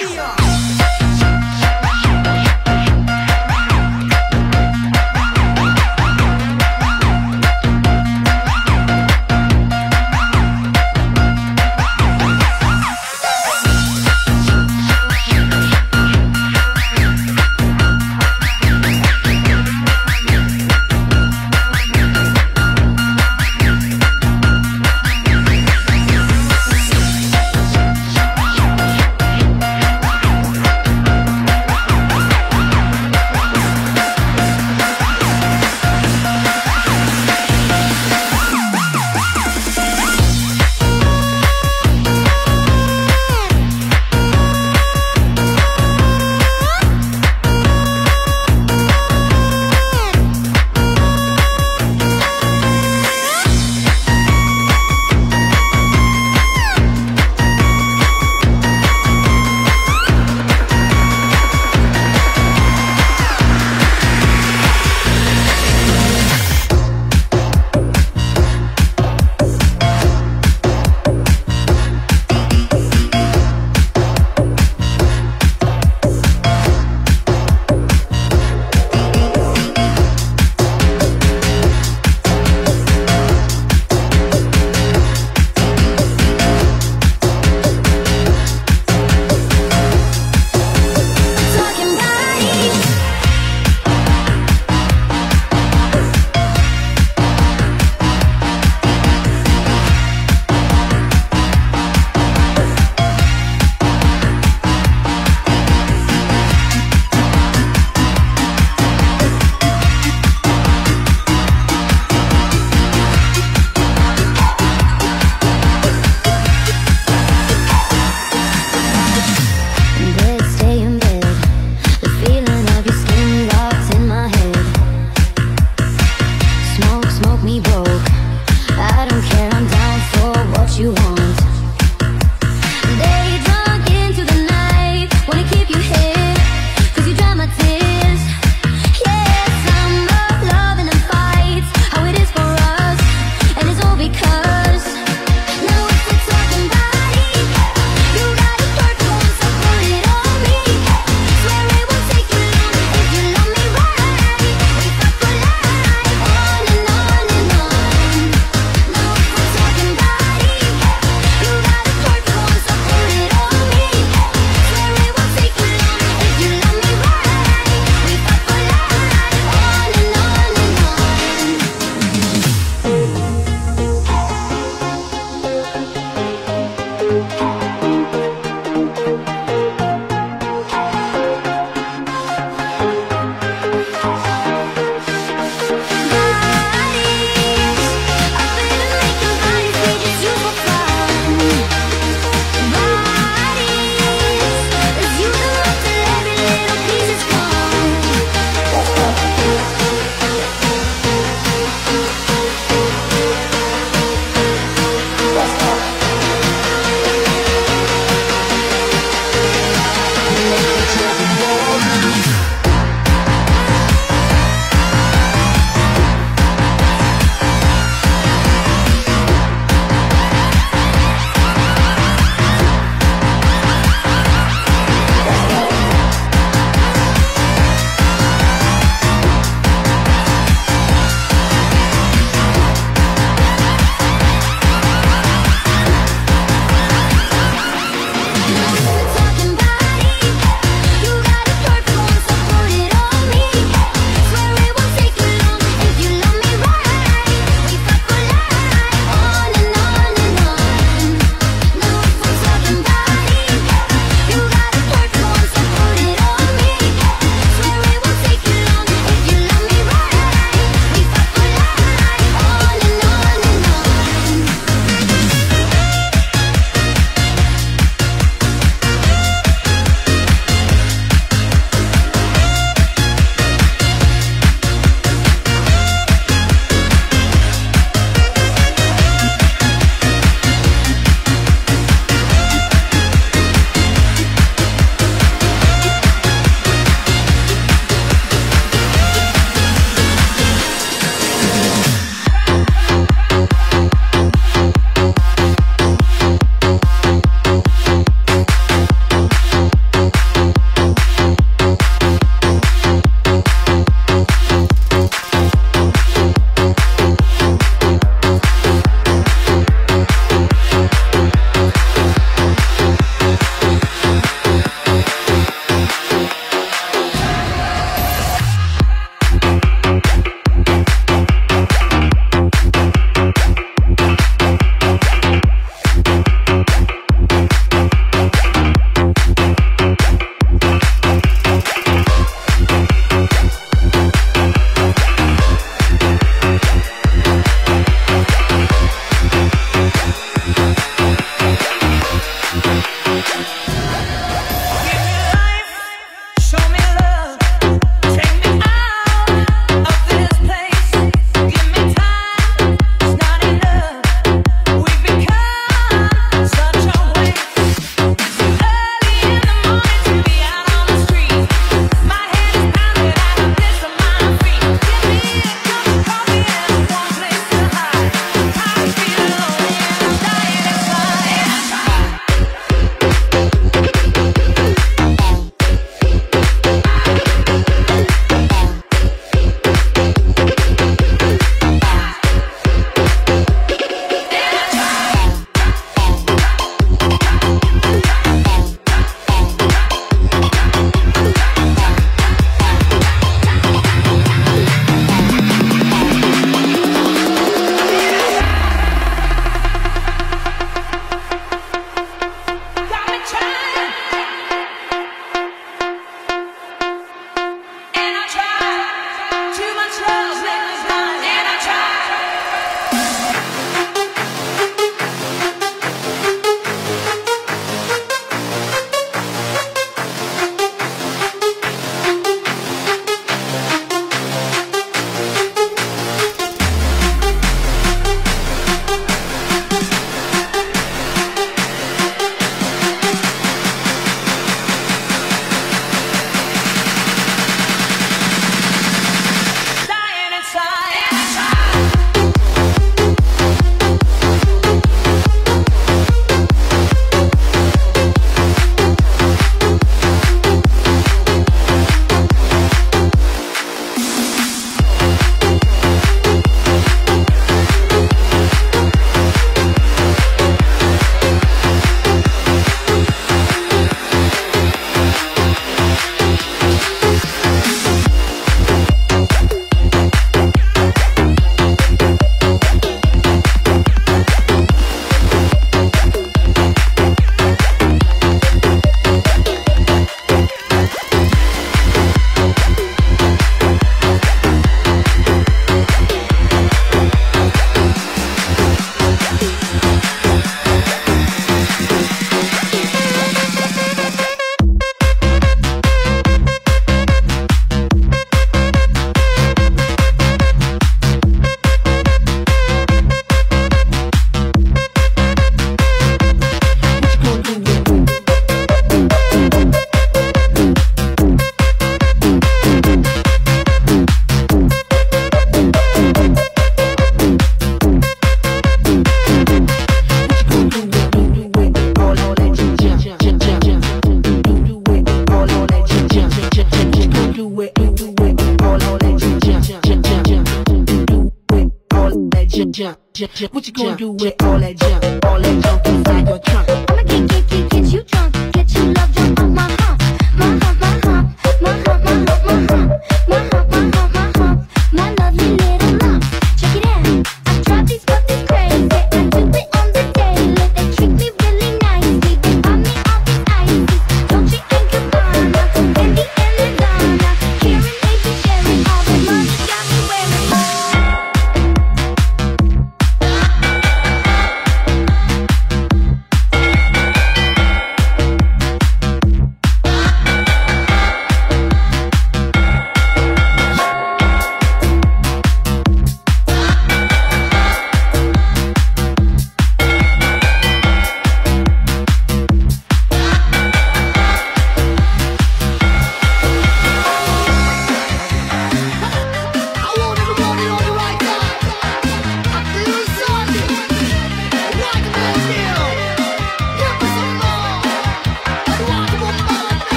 Yeah.